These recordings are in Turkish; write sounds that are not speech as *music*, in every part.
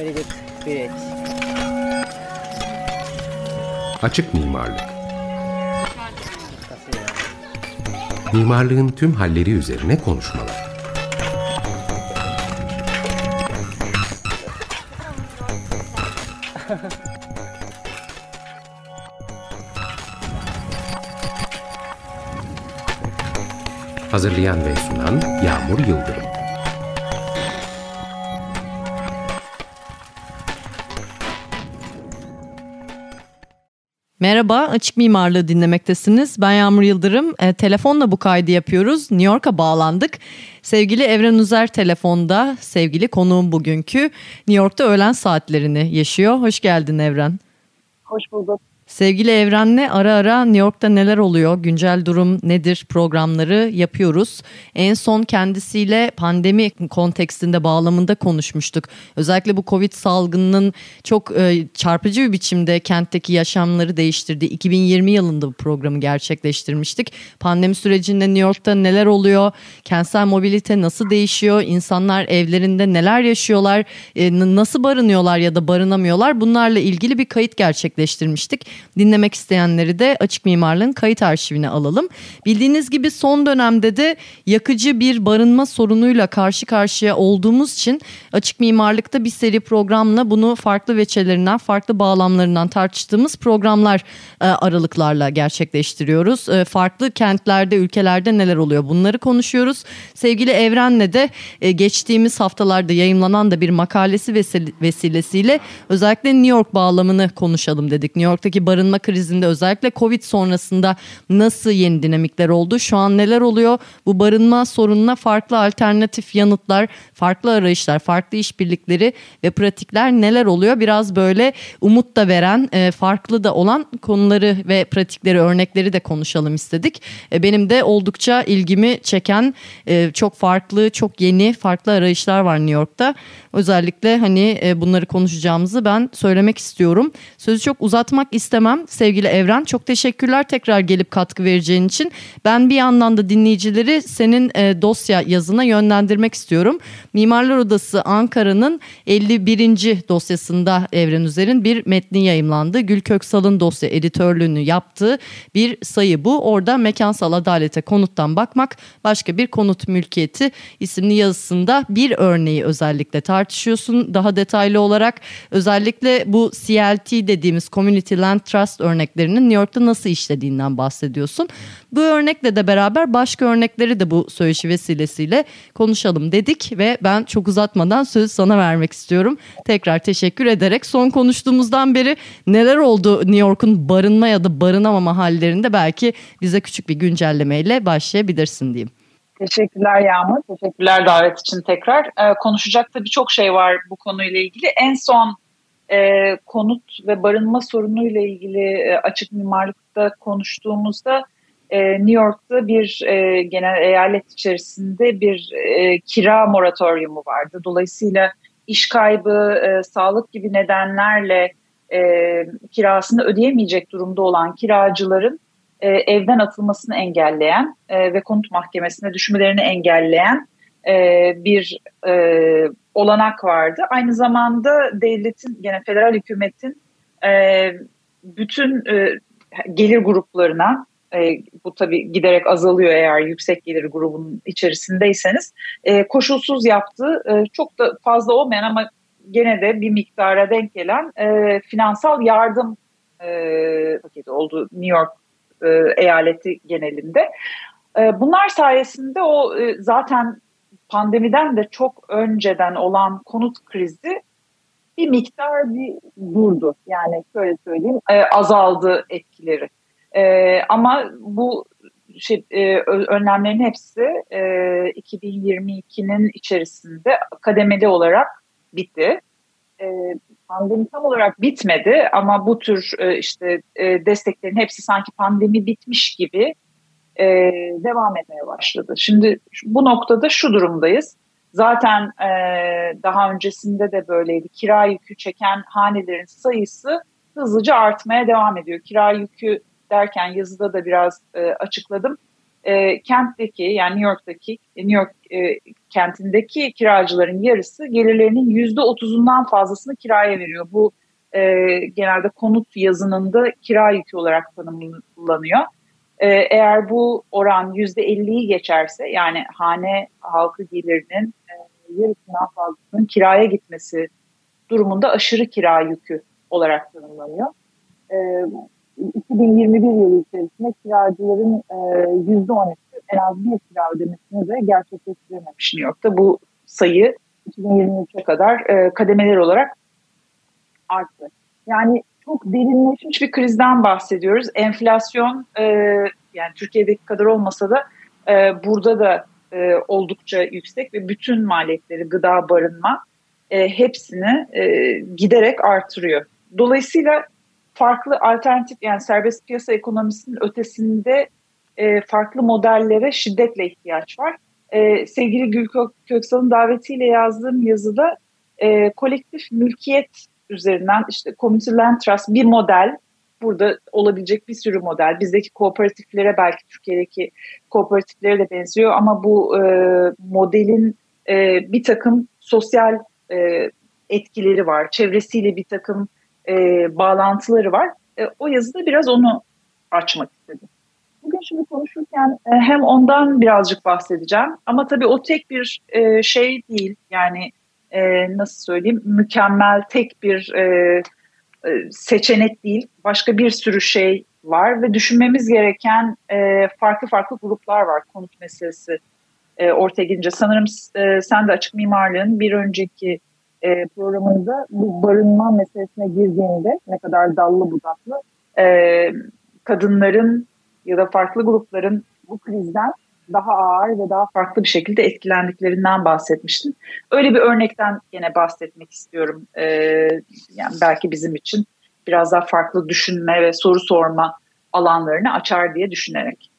Good. Great. Açık mimarlık. Mimarlığın tüm halleri üzerine konuşmalar. Hazırlayan ve sunan Yağmur Yıldırım. Merhaba, Açık Mimarlığı dinlemektesiniz. Ben Yağmur Yıldırım. E, telefonla bu kaydı yapıyoruz. New York'a bağlandık. Sevgili Evren Üzer telefonda, sevgili konuğum bugünkü New York'ta öğlen saatlerini yaşıyor. Hoş geldin Evren. Hoş bulduk. Sevgili Evren'le ara ara New York'ta neler oluyor, güncel durum nedir programları yapıyoruz. En son kendisiyle pandemi kontekstinde bağlamında konuşmuştuk. Özellikle bu Covid salgınının çok e, çarpıcı bir biçimde kentteki yaşamları değiştirdi. 2020 yılında bu programı gerçekleştirmiştik. Pandemi sürecinde New York'ta neler oluyor, kentsel mobilite nasıl değişiyor, insanlar evlerinde neler yaşıyorlar, e, nasıl barınıyorlar ya da barınamıyorlar bunlarla ilgili bir kayıt gerçekleştirmiştik. Dinlemek isteyenleri de Açık Mimarlığın kayıt arşivine alalım. Bildiğiniz gibi son dönemde de yakıcı bir barınma sorunuyla karşı karşıya olduğumuz için Açık Mimarlık'ta bir seri programla bunu farklı veçelerinden, farklı bağlamlarından tartıştığımız programlar e, aralıklarla gerçekleştiriyoruz. E, farklı kentlerde, ülkelerde neler oluyor bunları konuşuyoruz. Sevgili Evren'le de e, geçtiğimiz haftalarda yayınlanan da bir makalesi vesilesiyle özellikle New York bağlamını konuşalım dedik. New York'taki barınma krizinde özellikle Covid sonrasında nasıl yeni dinamikler oldu? Şu an neler oluyor? Bu barınma sorununa farklı alternatif yanıtlar, farklı arayışlar, farklı işbirlikleri ve pratikler neler oluyor? Biraz böyle umut da veren, e, farklı da olan konuları ve pratikleri, örnekleri de konuşalım istedik. E, benim de oldukça ilgimi çeken e, çok farklı, çok yeni, farklı arayışlar var New York'ta. Özellikle hani bunları konuşacağımızı ben söylemek istiyorum. Sözü çok uzatmak istemem istemem sevgili Evren. Çok teşekkürler tekrar gelip katkı vereceğin için. Ben bir yandan da dinleyicileri senin e, dosya yazına yönlendirmek istiyorum. Mimarlar Odası Ankara'nın 51. dosyasında Evren Üzer'in bir metni yayımlandı. Gül Köksal'ın dosya editörlüğünü yaptığı bir sayı bu. Orada mekansal adalete konuttan bakmak başka bir konut mülkiyeti isimli yazısında bir örneği özellikle tartışıyorsun. Daha detaylı olarak özellikle bu CLT dediğimiz Community Land trust örneklerinin New York'ta nasıl işlediğinden bahsediyorsun. Bu örnekle de beraber başka örnekleri de bu söyleşi vesilesiyle konuşalım dedik ve ben çok uzatmadan sözü sana vermek istiyorum. Tekrar teşekkür ederek son konuştuğumuzdan beri neler oldu New York'un barınma ya da barınamama hallerinde belki bize küçük bir güncellemeyle başlayabilirsin diyeyim. Teşekkürler Yağmur. Teşekkürler davet için tekrar. Ee, konuşacak tabii çok şey var bu konuyla ilgili. En son e, konut ve barınma sorunuyla ilgili e, açık mimarlıkta konuştuğumuzda e, New York'ta bir e, genel eyalet içerisinde bir e, kira moratoriumu vardı. Dolayısıyla iş kaybı, e, sağlık gibi nedenlerle e, kirasını ödeyemeyecek durumda olan kiracıların e, evden atılmasını engelleyen e, ve konut mahkemesine düşmelerini engelleyen e, bir e, olanak vardı. Aynı zamanda devletin, gene federal hükümetin e, bütün e, gelir gruplarına, e, bu tabii giderek azalıyor eğer yüksek gelir grubunun içerisindeyseniz, e, koşulsuz yaptığı e, çok da fazla olmayan ama gene de bir miktara denk gelen e, finansal yardım e, paketi oldu New York e, eyaleti genelinde. E, bunlar sayesinde o e, zaten pandemiden de çok önceden olan konut krizi bir miktar bir durdu. Yani şöyle söyleyeyim e, azaldı etkileri. E, ama bu şey, e, önlemlerin hepsi e, 2022'nin içerisinde kademeli olarak bitti. E, pandemi tam olarak bitmedi ama bu tür e, işte e, desteklerin hepsi sanki pandemi bitmiş gibi e, devam etmeye başladı. Şimdi bu noktada şu durumdayız. Zaten e, daha öncesinde de böyleydi. Kira yükü çeken hanelerin sayısı hızlıca artmaya devam ediyor. Kira yükü derken yazıda da biraz e, açıkladım. e, kentteki yani New York'taki New York e, kentindeki kiracıların yarısı gelirlerinin yüzde otuzundan fazlasını kiraya veriyor. Bu e, genelde konut yazınında kira yükü olarak tanımlanıyor. E, eğer bu oran yüzde elliyi geçerse yani hane halkı gelirinin e, yarısından fazlasının kiraya gitmesi durumunda aşırı kira yükü olarak tanımlanıyor. E, 2021 yılı içerisinde kiracıların %13'ü en az bir kira ödemesini de gerçekleştirememiş New York'ta. Bu sayı 2023'e kadar e, kademeler olarak arttı. Yani çok derinleşmiş bir krizden bahsediyoruz. Enflasyon e, yani Türkiye'deki kadar olmasa da e, burada da e, oldukça yüksek ve bütün maliyetleri gıda, barınma e, hepsini e, giderek artırıyor. Dolayısıyla farklı alternatif yani serbest piyasa ekonomisinin ötesinde e, farklı modellere şiddetle ihtiyaç var. E, sevgili Gül Köksal'ın davetiyle yazdığım yazıda e, kolektif mülkiyet üzerinden işte Community Land Trust bir model burada olabilecek bir sürü model. Bizdeki kooperatiflere belki Türkiye'deki kooperatiflere de benziyor ama bu e, modelin e, bir takım sosyal e, etkileri var. Çevresiyle bir takım e, bağlantıları var. E, o yazıda biraz onu açmak istedim. Bugün şimdi konuşurken e, hem ondan birazcık bahsedeceğim ama tabii o tek bir e, şey değil. Yani e, nasıl söyleyeyim mükemmel tek bir e, e, seçenek değil. Başka bir sürü şey var ve düşünmemiz gereken e, farklı farklı gruplar var konut meselesi e, ortaya gelince. Sanırım e, sen de açık mimarlığın bir önceki e, programında bu barınma meselesine girdiğinde ne kadar dallı budaklı e, kadınların ya da farklı grupların bu krizden daha ağır ve daha farklı bir şekilde etkilendiklerinden bahsetmiştin. Öyle bir örnekten yine bahsetmek istiyorum. Ee, yani belki bizim için biraz daha farklı düşünme ve soru sorma alanlarını açar diye düşünerek.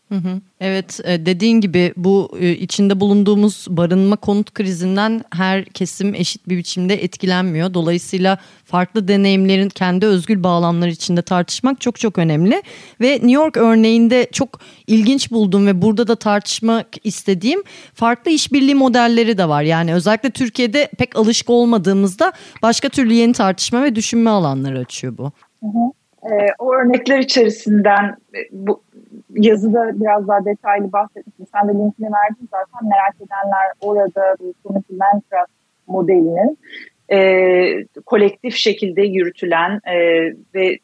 Evet e, dediğin gibi bu e, içinde bulunduğumuz barınma konut krizinden her kesim eşit bir biçimde etkilenmiyor. Dolayısıyla farklı deneyimlerin kendi özgül bağlamları içinde tartışmak çok çok önemli. Ve New York örneğinde çok ilginç buldum ve burada da tartışmak istediğim farklı işbirliği modelleri de var. Yani özellikle Türkiye'de pek alışık olmadığımızda başka türlü yeni tartışma ve düşünme alanları açıyor bu. Hı hı. E, o örnekler içerisinden e, bu yazıda biraz daha detaylı bahsetmiştim. Sen de linkini verdin zaten. Merak edenler orada bu Community Trust modelinin e, kolektif şekilde yürütülen e, ve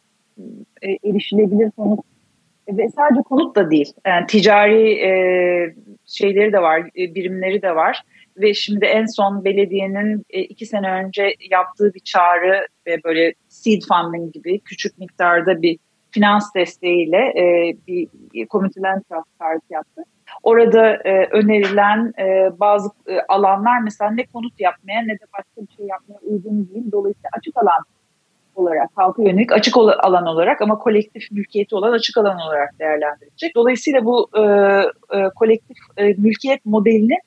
e, erişilebilir konut ve sadece konut da değil. Yani ticari e, şeyleri de var e, birimleri de var. Ve şimdi en son belediyenin e, iki sene önce yaptığı bir çağrı ve böyle seed funding gibi küçük miktarda bir finans desteğiyle e, bir Community Trust çağrısı yaptı. Orada e, önerilen e, bazı e, alanlar mesela ne konut yapmaya ne de başka bir şey yapmaya uygun değil. Dolayısıyla açık alan olarak, halka yönelik açık alan olarak ama kolektif mülkiyeti olan açık alan olarak değerlendirilecek. Dolayısıyla bu e, e, kolektif e, mülkiyet modelini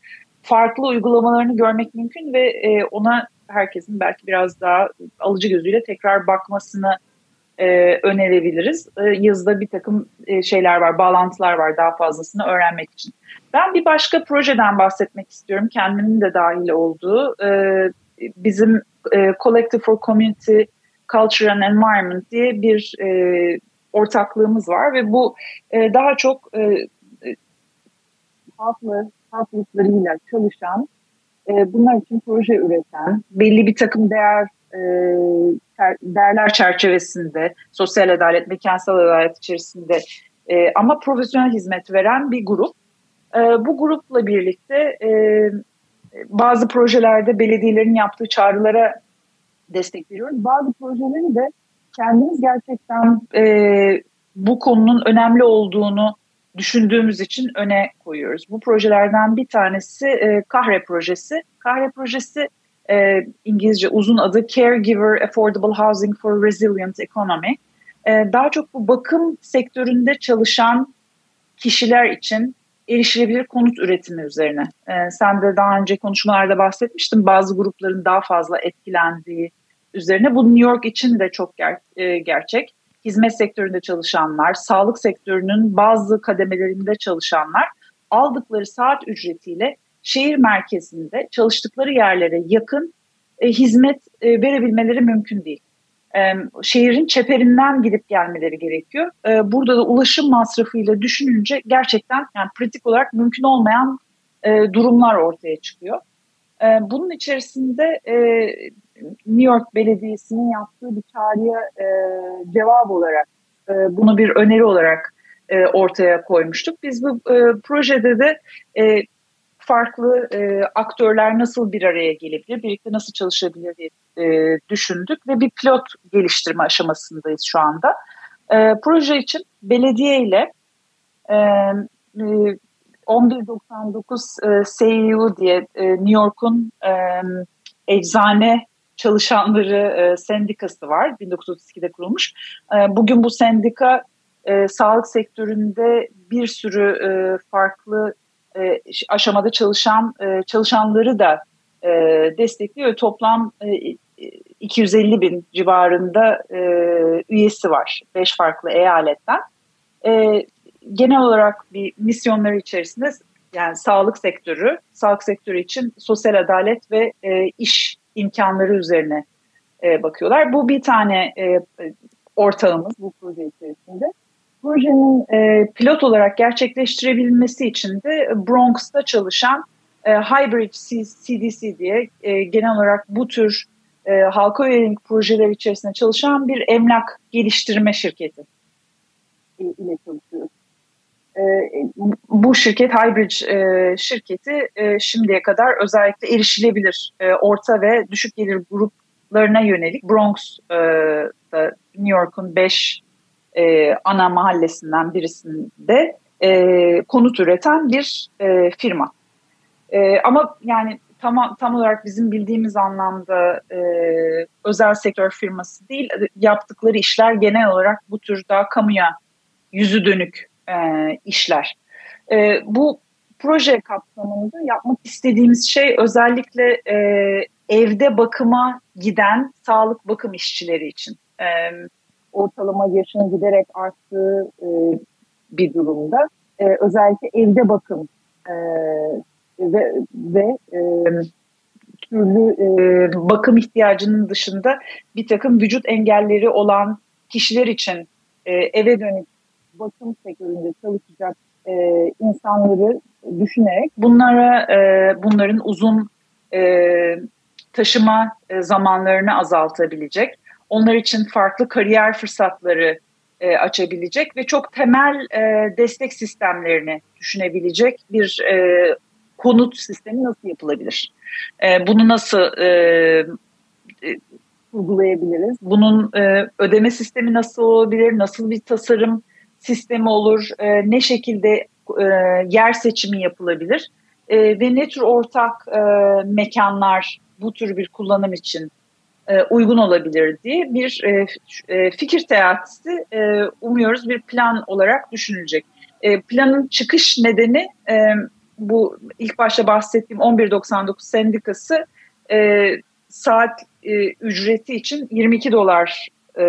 farklı uygulamalarını görmek mümkün ve e, ona herkesin belki biraz daha alıcı gözüyle tekrar bakmasını e, önerebiliriz. E, yazıda bir takım e, şeyler var, bağlantılar var daha fazlasını öğrenmek için. Ben bir başka projeden bahsetmek istiyorum. Kendimin de dahil olduğu. E, bizim e, Collective for Community Culture and Environment diye bir e, ortaklığımız var ve bu e, daha çok e, e halkla, halk gruplarıyla çalışan, e, bunlar için proje üreten, belli bir takım değer e, değerler çerçevesinde sosyal adalet, mekansal adalet içerisinde e, ama profesyonel hizmet veren bir grup. E, bu grupla birlikte e, bazı projelerde belediyelerin yaptığı çağrılara destek veriyoruz. Bazı projeleri de kendimiz gerçekten e, bu konunun önemli olduğunu düşündüğümüz için öne koyuyoruz. Bu projelerden bir tanesi e, Kahre projesi. Kahre projesi e, İngilizce uzun adı Caregiver Affordable Housing for Resilient Economy. E, daha çok bu bakım sektöründe çalışan kişiler için erişilebilir konut üretimi üzerine. E, sen de daha önce konuşmalarda bahsetmiştin bazı grupların daha fazla etkilendiği üzerine. Bu New York için de çok ger e, gerçek. Hizmet sektöründe çalışanlar, sağlık sektörünün bazı kademelerinde çalışanlar aldıkları saat ücretiyle şehir merkezinde çalıştıkları yerlere yakın e, hizmet e, verebilmeleri mümkün değil. E, şehrin çeperinden gidip gelmeleri gerekiyor. E, burada da ulaşım masrafıyla düşününce gerçekten yani pratik olarak mümkün olmayan e, durumlar ortaya çıkıyor. E, bunun içerisinde e, New York Belediyesi'nin yaptığı bir çağrıya e, cevap olarak e, bunu bir öneri olarak e, ortaya koymuştuk. Biz bu e, projede de e, farklı e, aktörler nasıl bir araya gelebilir, birlikte nasıl çalışabilir diye e, düşündük ve bir pilot geliştirme aşamasındayız şu anda. E, proje için belediye ile e, 1199 e, CEU diye e, New York'un e, eczane çalışanları e, sendikası var. 1932'de kurulmuş. E, bugün bu sendika e, sağlık sektöründe bir sürü e, farklı e, aşamada çalışan e, çalışanları da e, destekliyor. Toplam e, 250 bin civarında üyesi var. Beş farklı eyaletten. Genel olarak bir misyonları içerisinde yani sağlık sektörü, sağlık sektörü için sosyal adalet ve iş imkanları üzerine bakıyorlar. Bu bir tane ortağımız bu proje içerisinde. Projenin e, pilot olarak gerçekleştirebilmesi için de Bronx'ta çalışan e, Hybrid CDC diye e, genel olarak bu tür e, halka yönelik projeler içerisinde çalışan bir emlak geliştirme şirketi ile çalışıyoruz. E, bu şirket Hybrid e, şirketi e, şimdiye kadar özellikle erişilebilir e, orta ve düşük gelir gruplarına yönelik Bronx e, New York'un 5 e, ana mahallesinden birisinde e, konut üreten bir e, firma. E, ama yani tam, tam olarak bizim bildiğimiz anlamda e, özel sektör firması değil, yaptıkları işler genel olarak bu tür daha kamuya yüzü dönük e, işler. E, bu proje kapsamında yapmak istediğimiz şey özellikle e, evde bakıma giden sağlık bakım işçileri için. E, ortalama yaşının giderek arttığı e, bir durumda. E, özellikle evde bakım e, ve, ve e, türlü e, bakım ihtiyacının dışında bir takım vücut engelleri olan kişiler için e, eve dönük bakım sektöründe çalışacak e, insanları düşünerek bunlara e, bunların uzun e, taşıma e, zamanlarını azaltabilecek onlar için farklı kariyer fırsatları e, açabilecek ve çok temel e, destek sistemlerini düşünebilecek bir e, konut sistemi nasıl yapılabilir? E, bunu nasıl e, e, uygulayabiliriz? Bunun e, ödeme sistemi nasıl olabilir? Nasıl bir tasarım sistemi olur? E, ne şekilde e, yer seçimi yapılabilir? E, ve ne tür ortak e, mekanlar bu tür bir kullanım için uygun olabilir diye bir e, e, fikir teatisi e, umuyoruz bir plan olarak düşünülecek. E, planın çıkış nedeni e, bu ilk başta bahsettiğim 1199 sendikası e, saat e, ücreti için 22 dolar e,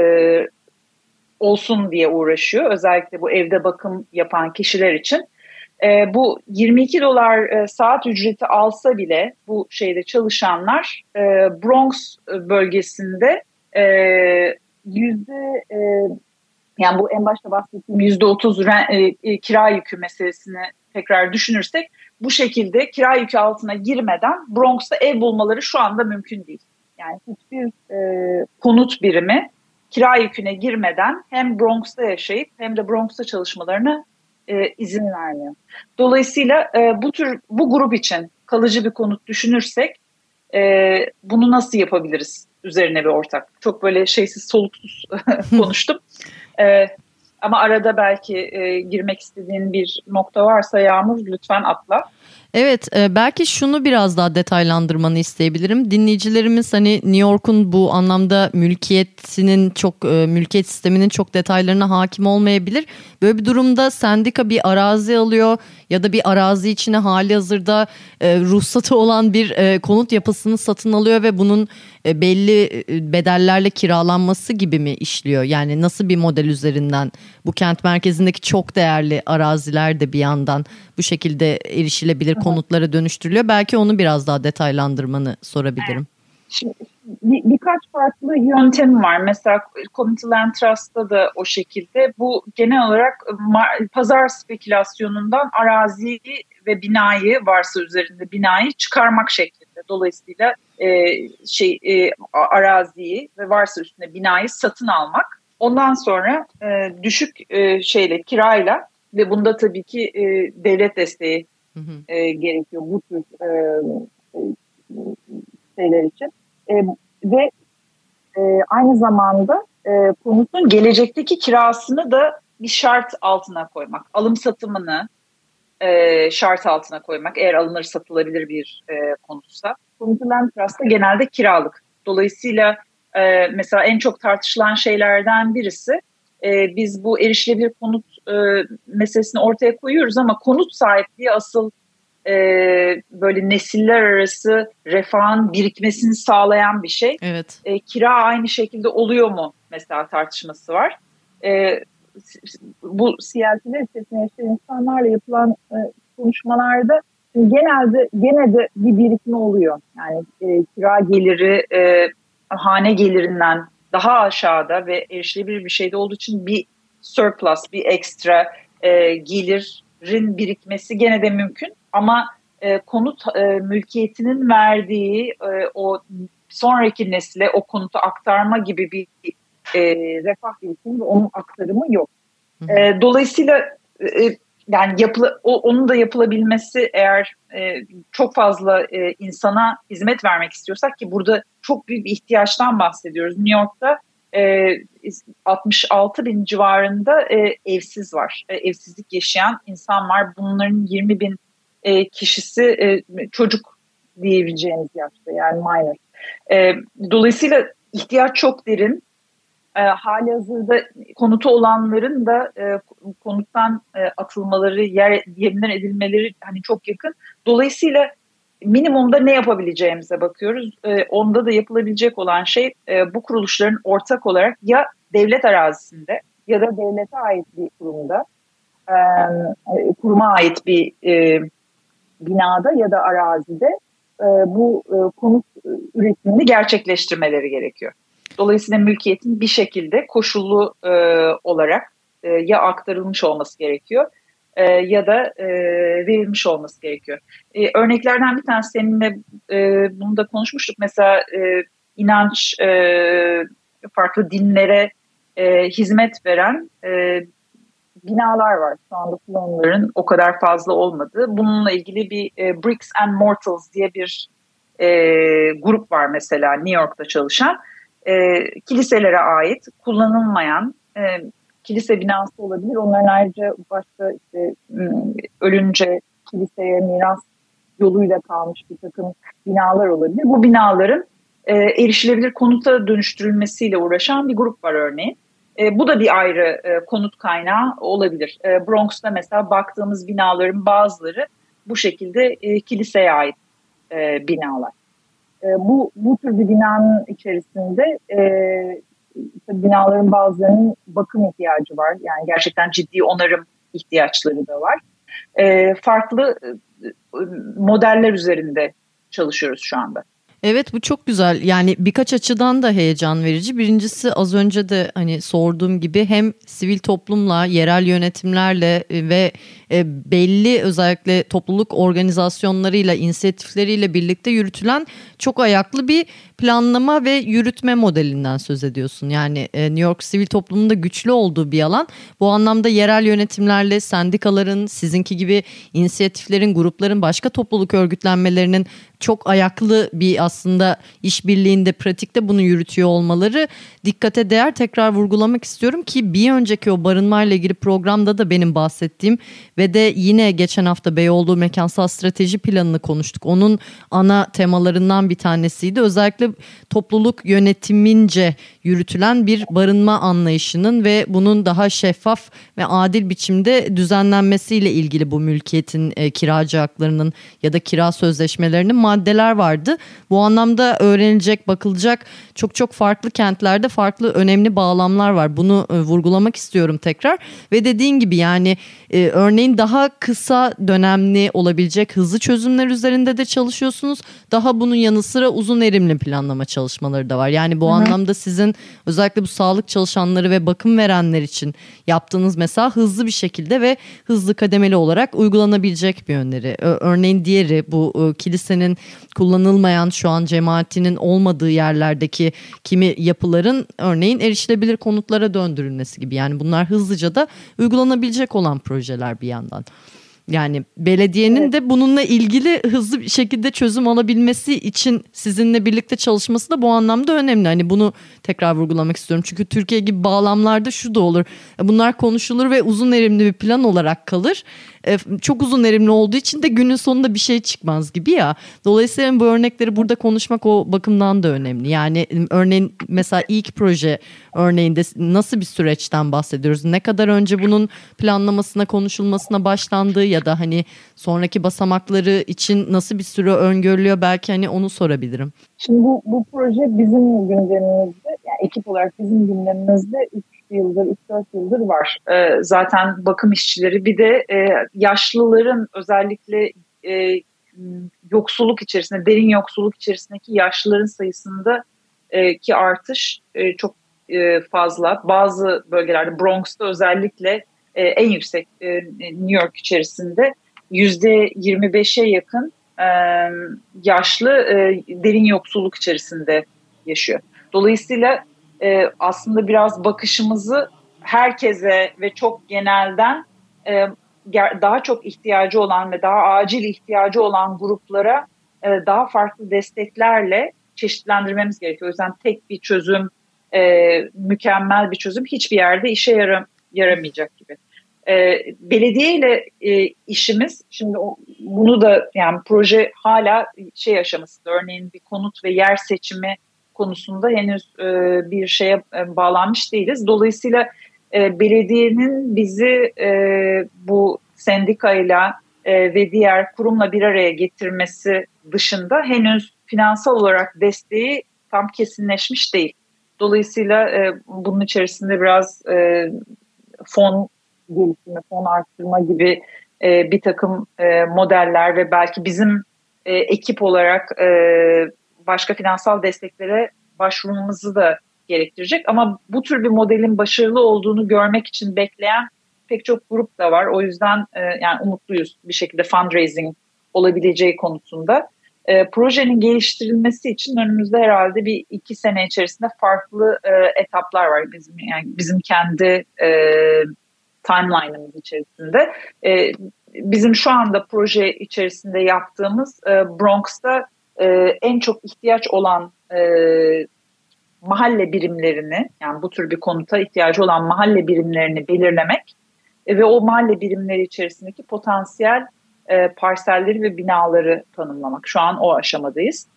olsun diye uğraşıyor. Özellikle bu evde bakım yapan kişiler için. E, bu 22 dolar e, saat ücreti alsa bile bu şeyde çalışanlar e, Bronx bölgesinde e, yüzde e, yani bu en başta bahsettiğim yüzde otuz e, e, kira yükü meselesini tekrar düşünürsek bu şekilde kira yükü altına girmeden Bronx'ta ev bulmaları şu anda mümkün değil. Yani hiçbir e, konut birimi kira yüküne girmeden hem Bronx'ta yaşayıp hem de Bronx'ta çalışmalarını e, izin vermiyor. Dolayısıyla e, bu tür bu grup için kalıcı bir konut düşünürsek e, bunu nasıl yapabiliriz üzerine bir ortak. Çok böyle şeysiz soluksuz *laughs* konuştum. E, ama arada belki e, girmek istediğin bir nokta varsa Yağmur lütfen atla. Evet e, belki şunu biraz daha detaylandırmanı isteyebilirim. Dinleyicilerimiz hani New York'un bu anlamda mülkiyetinin çok e, mülkiyet sisteminin çok detaylarına hakim olmayabilir. Böyle bir durumda sendika bir arazi alıyor ya da bir arazi içine hali hazırda e, ruhsatı olan bir konut yapısını satın alıyor ve bunun belli bedellerle kiralanması gibi mi işliyor? Yani nasıl bir model üzerinden bu kent merkezindeki çok değerli araziler de bir yandan bu şekilde erişilebilir konutlara dönüştürülüyor. Belki onu biraz daha detaylandırmanı sorabilirim. Şimdi, bir, birkaç farklı yöntemi var. Mesela Community Land Trust'ta da o şekilde. Bu genel olarak pazar spekülasyonundan araziyi ve binayı varsa üzerinde binayı çıkarmak şeklinde. Dolayısıyla e, şey e, araziyi ve varsa üstünde binayı satın almak. Ondan sonra e, düşük e, şeyle kirayla ve bunda tabii ki e, devlet desteği E, gerekiyor bu tür e, e, şeyler için. E, ve e, aynı zamanda e, konutun gelecekteki kirasını da bir şart altına koymak. Alım satımını e, şart altına koymak eğer alınır satılabilir bir e, konutsa. Konut land trust'ta genelde kiralık. Dolayısıyla e, mesela en çok tartışılan şeylerden birisi e, biz bu erişilebilir konut e, meselesini ortaya koyuyoruz ama konut sahipliği asıl e, böyle nesiller arası refahın birikmesini sağlayan bir şey. Evet. E, kira aynı şekilde oluyor mu mesela tartışması var. E, bu siyasiler içerisinde yaşayan insanlarla yapılan e, konuşmalarda genelde gene de bir birikme oluyor. Yani e, kira geliri e, hane gelirinden daha aşağıda ve erişilebilir bir şeyde olduğu için bir surplus, bir ekstra e, gelirin birikmesi gene de mümkün. Ama e, konut e, mülkiyetinin verdiği e, o sonraki nesle o konutu aktarma gibi bir e, refah birikimi ve onun aktarımı yok. E, dolayısıyla e, yani yapıla, o, onun da yapılabilmesi eğer e, çok fazla e, insana hizmet vermek istiyorsak ki burada çok büyük bir ihtiyaçtan bahsediyoruz. New York'ta e, 66 bin civarında e, evsiz var. E, evsizlik yaşayan insan var. Bunların 20 bin e, kişisi e, çocuk diyebileceğimiz yaşta yani minor. E, dolayısıyla ihtiyaç çok derin e, hali hazırda konutu olanların da e, konuttan e, atılmaları, yer, yerinden edilmeleri hani çok yakın. Dolayısıyla minimumda ne yapabileceğimize bakıyoruz. E, onda da yapılabilecek olan şey e, bu kuruluşların ortak olarak ya devlet arazisinde ya da devlete ait bir kurumda, e, kuruma ait bir e, binada ya da arazide e, bu e, konut üretimini gerçekleştirmeleri gerekiyor. Dolayısıyla mülkiyetin bir şekilde koşullu e, olarak e, ya aktarılmış olması gerekiyor e, ya da e, verilmiş olması gerekiyor. E, örneklerden bir tanesi seninle e, bunu da konuşmuştuk. Mesela e, inanç e, farklı dinlere e, hizmet veren e, binalar var. Şu anda kullanımların o kadar fazla olmadığı. Bununla ilgili bir e, Bricks and Mortals diye bir e, grup var mesela New York'ta çalışan e, kiliselere ait kullanılmayan e, kilise binası olabilir. Onların ayrıca başka işte ölünce kiliseye miras yoluyla kalmış bir takım binalar olabilir. Bu binaların e, erişilebilir konuta dönüştürülmesiyle uğraşan bir grup var örneğin. E, bu da bir ayrı e, konut kaynağı olabilir. E, Bronx'ta mesela baktığımız binaların bazıları bu şekilde e, kiliseye ait e, binalar. E, bu bu tür bir binanın içerisinde e, işte binaların bazılarının bakım ihtiyacı var. Yani gerçekten ciddi onarım ihtiyaçları da var. E, farklı modeller üzerinde çalışıyoruz şu anda. Evet bu çok güzel. Yani birkaç açıdan da heyecan verici. Birincisi az önce de hani sorduğum gibi hem sivil toplumla, yerel yönetimlerle e, ve e, belli özellikle topluluk organizasyonlarıyla, inisiyatifleriyle birlikte yürütülen çok ayaklı bir planlama ve yürütme modelinden söz ediyorsun. Yani e, New York sivil toplumunda güçlü olduğu bir alan. Bu anlamda yerel yönetimlerle sendikaların, sizinki gibi inisiyatiflerin, grupların, başka topluluk örgütlenmelerinin çok ayaklı bir aslında işbirliğinde, pratikte bunu yürütüyor olmaları dikkate değer. Tekrar vurgulamak istiyorum ki bir önceki o barınmayla ilgili programda da benim bahsettiğim ve de yine geçen hafta Beyoğlu Mekansal Strateji Planı'nı konuştuk. Onun ana temalarından bir tanesiydi. Özellikle topluluk yönetimince yürütülen bir barınma anlayışının ve bunun daha şeffaf ve adil biçimde düzenlenmesiyle ilgili bu mülkiyetin e, kiracı haklarının ya da kira sözleşmelerinin maddeler vardı. Bu anlamda öğrenilecek, bakılacak çok çok farklı kentlerde farklı önemli bağlamlar var. Bunu e, vurgulamak istiyorum tekrar. Ve dediğin gibi yani e, örneğin daha kısa dönemli olabilecek hızlı çözümler üzerinde de çalışıyorsunuz. Daha bunun yanı sıra uzun erimli planlama çalışmaları da var. Yani bu Hı-hı. anlamda sizin özellikle bu sağlık çalışanları ve bakım verenler için yaptığınız mesela hızlı bir şekilde ve hızlı kademeli olarak uygulanabilecek bir öneri. Örneğin diğeri bu e, kilisenin kullanılmayan şu an cemaatinin olmadığı yerlerdeki kimi yapıların örneğin erişilebilir konutlara döndürülmesi gibi. Yani bunlar hızlıca da uygulanabilecek olan projeler bir yandan. Yani belediyenin evet. de bununla ilgili hızlı bir şekilde çözüm alabilmesi için sizinle birlikte çalışması da bu anlamda önemli. Hani bunu tekrar vurgulamak istiyorum. Çünkü Türkiye gibi bağlamlarda şu da olur. Bunlar konuşulur ve uzun erimli bir plan olarak kalır. E, çok uzun erimli olduğu için de günün sonunda bir şey çıkmaz gibi ya. Dolayısıyla bu örnekleri burada konuşmak o bakımdan da önemli. Yani örneğin mesela ilk proje örneğinde nasıl bir süreçten bahsediyoruz? Ne kadar önce bunun planlamasına, konuşulmasına başlandığı ya da hani sonraki basamakları için nasıl bir süre öngörülüyor belki hani onu sorabilirim. Şimdi bu, bu proje bizim gündemimizde, yani ekip olarak bizim gündemimizde 3 yıldır, 3-4 yıldır var. Ee, zaten bakım işçileri bir de e, yaşlıların özellikle e, yoksulluk içerisinde, derin yoksulluk içerisindeki yaşlıların sayısında e, ki artış e, çok e, fazla. Bazı bölgelerde Bronx'ta özellikle e, en yüksek e, New York içerisinde yüzde 25'e yakın e, yaşlı e, derin yoksulluk içerisinde yaşıyor. Dolayısıyla e, aslında biraz bakışımızı herkese ve çok genelden e, daha çok ihtiyacı olan ve daha acil ihtiyacı olan gruplara e, daha farklı desteklerle çeşitlendirmemiz gerekiyor. O yüzden tek bir çözüm, e, mükemmel bir çözüm hiçbir yerde işe yaram yaramayacak gibi. E, belediye ile e, işimiz şimdi o, bunu da yani proje hala şey aşamasında örneğin bir konut ve yer seçimi konusunda henüz e, bir şeye e, bağlanmış değiliz. Dolayısıyla e, belediyenin bizi e, bu sendikayla e, ve diğer kurumla bir araya getirmesi dışında henüz finansal olarak desteği tam kesinleşmiş değil. Dolayısıyla e, bunun içerisinde biraz e, fon geliştirme, fon arttırma gibi e, bir takım e, modeller ve belki bizim e, ekip olarak e, başka finansal desteklere başvurmamızı da gerektirecek. Ama bu tür bir modelin başarılı olduğunu görmek için bekleyen pek çok grup da var. O yüzden e, yani umutluyuz bir şekilde fundraising olabileceği konusunda. E, projenin geliştirilmesi için önümüzde herhalde bir iki sene içerisinde farklı e, etaplar var bizim yani bizim kendi e, timeline'ımız içerisinde. E, bizim şu anda proje içerisinde yaptığımız e, Bronx'ta e, en çok ihtiyaç olan e, mahalle birimlerini yani bu tür bir konuta ihtiyacı olan mahalle birimlerini belirlemek ve o mahalle birimleri içerisindeki potansiyel e, parselleri ve binaları tanımlamak. Şu an o aşamadayız.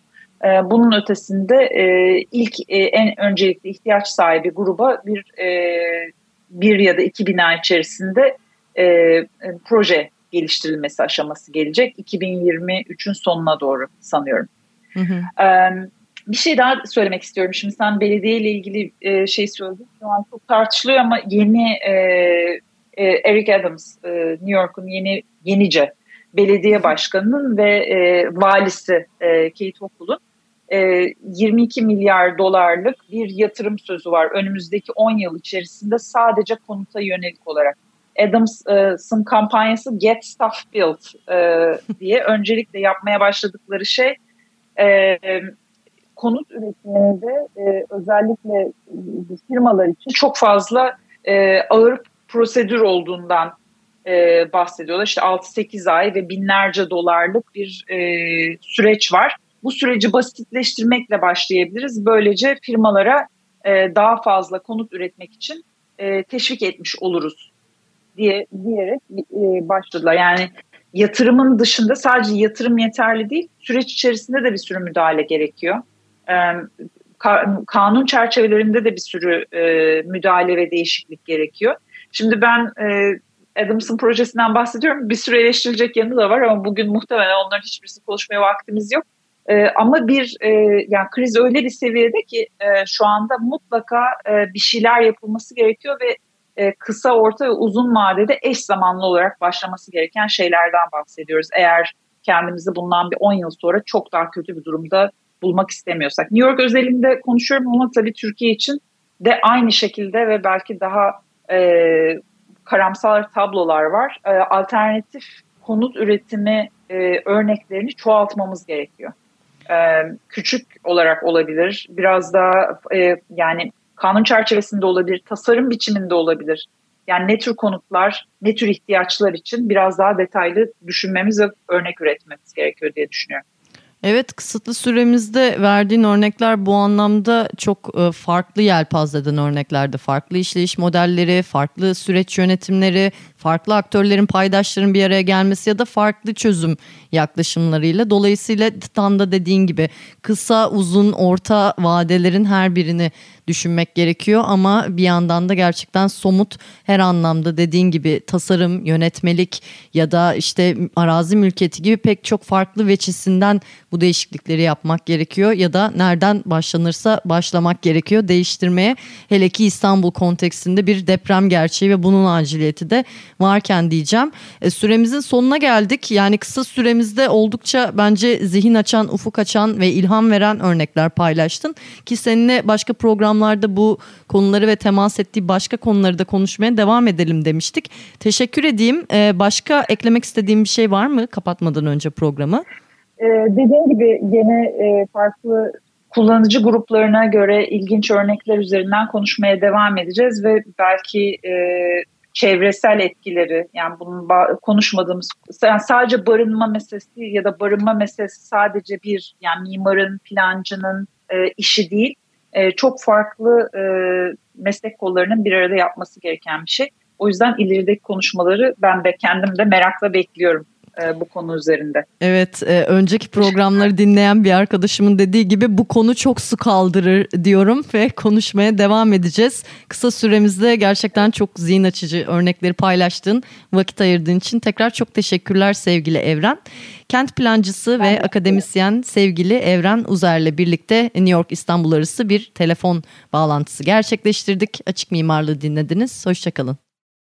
E, bunun ötesinde e, ilk e, en öncelikli ihtiyaç sahibi gruba bir e, bir ya da iki bina içerisinde e, e proje geliştirilmesi aşaması gelecek. 2023'ün sonuna doğru sanıyorum. Hı hı. E, bir şey daha söylemek istiyorum. Şimdi sen belediye ile ilgili e, şey söyledin. Şu an çok tartışılıyor ama yeni e, e, Eric Adams, e, New York'un yeni yenice belediye başkanının ve e, valisi e, Kate Hochul'un e, 22 milyar dolarlık bir yatırım sözü var önümüzdeki 10 yıl içerisinde sadece konuta yönelik olarak. Adams'ın kampanyası Get Stuff Built e, *laughs* diye öncelikle yapmaya başladıkları şey e, konut üretiminde e, özellikle firmalar için çok fazla e, ağır prosedür olduğundan e, bahsediyorlar. İşte 6-8 ay ve binlerce dolarlık bir e, süreç var. Bu süreci basitleştirmekle başlayabiliriz. Böylece firmalara e, daha fazla konut üretmek için e, teşvik etmiş oluruz diye diyerek e, başladılar. Yani yatırımın dışında sadece yatırım yeterli değil, süreç içerisinde de bir sürü müdahale gerekiyor. E, ka, kanun çerçevelerinde de bir sürü e, müdahale ve değişiklik gerekiyor. Şimdi ben e, Adams'ın projesinden bahsediyorum. Bir sürü eleştirilecek yanı da var ama bugün muhtemelen onların hiçbirisi konuşmaya vaktimiz yok. E, ama bir e, yani kriz öyle bir seviyede ki e, şu anda mutlaka e, bir şeyler yapılması gerekiyor ve e, kısa, orta ve uzun vadede eş zamanlı olarak başlaması gereken şeylerden bahsediyoruz. Eğer kendimizi bundan bir 10 yıl sonra çok daha kötü bir durumda bulmak istemiyorsak. New York özelinde konuşuyorum ama tabii Türkiye için de aynı şekilde ve belki daha e, karamsar tablolar var. E, alternatif konut üretimi e, örneklerini çoğaltmamız gerekiyor. E, küçük olarak olabilir, biraz daha e, yani kanun çerçevesinde olabilir, tasarım biçiminde olabilir. Yani ne tür konutlar, ne tür ihtiyaçlar için biraz daha detaylı düşünmemiz ve örnek üretmemiz gerekiyor diye düşünüyorum. Evet kısıtlı süremizde verdiğin örnekler bu anlamda çok e, farklı yelpazeden örneklerdi. Farklı işleyiş modelleri, farklı süreç yönetimleri, farklı aktörlerin paydaşların bir araya gelmesi ya da farklı çözüm yaklaşımlarıyla. Dolayısıyla tam da dediğin gibi kısa, uzun, orta vadelerin her birini düşünmek gerekiyor ama bir yandan da gerçekten somut her anlamda dediğin gibi tasarım, yönetmelik ya da işte arazi mülkiyeti gibi pek çok farklı veçisinden bu değişiklikleri yapmak gerekiyor ya da nereden başlanırsa başlamak gerekiyor değiştirmeye. Hele ki İstanbul konteksinde bir deprem gerçeği ve bunun aciliyeti de varken diyeceğim. E, süremizin sonuna geldik. Yani kısa süremizde oldukça bence zihin açan, ufuk açan ve ilham veren örnekler paylaştın. Ki seninle başka programlarda bu konuları ve temas ettiği başka konuları da konuşmaya devam edelim demiştik. Teşekkür edeyim. E, başka eklemek istediğim bir şey var mı kapatmadan önce programı? Ee, dediğim gibi gene e, farklı kullanıcı gruplarına göre ilginç örnekler üzerinden konuşmaya devam edeceğiz ve belki e, çevresel etkileri yani bunun konuşmadığımız yani sadece barınma meselesi ya da barınma meselesi sadece bir yani mimarın plancının e, işi değil e, çok farklı e, meslek kollarının bir arada yapması gereken bir şey. O yüzden ilerideki konuşmaları ben de kendim de merakla bekliyorum e, bu konu üzerinde. Evet, e, önceki programları dinleyen bir arkadaşımın dediği gibi bu konu çok su kaldırır diyorum ve konuşmaya devam edeceğiz. Kısa süremizde gerçekten çok zihin açıcı örnekleri paylaştığın, vakit ayırdığın için tekrar çok teşekkürler sevgili Evren. Kent plancısı ben ve akademisyen sevgili Evren Uzer'le birlikte New York İstanbul arası bir telefon bağlantısı gerçekleştirdik. Açık Mimarlığı dinlediniz. Hoşçakalın.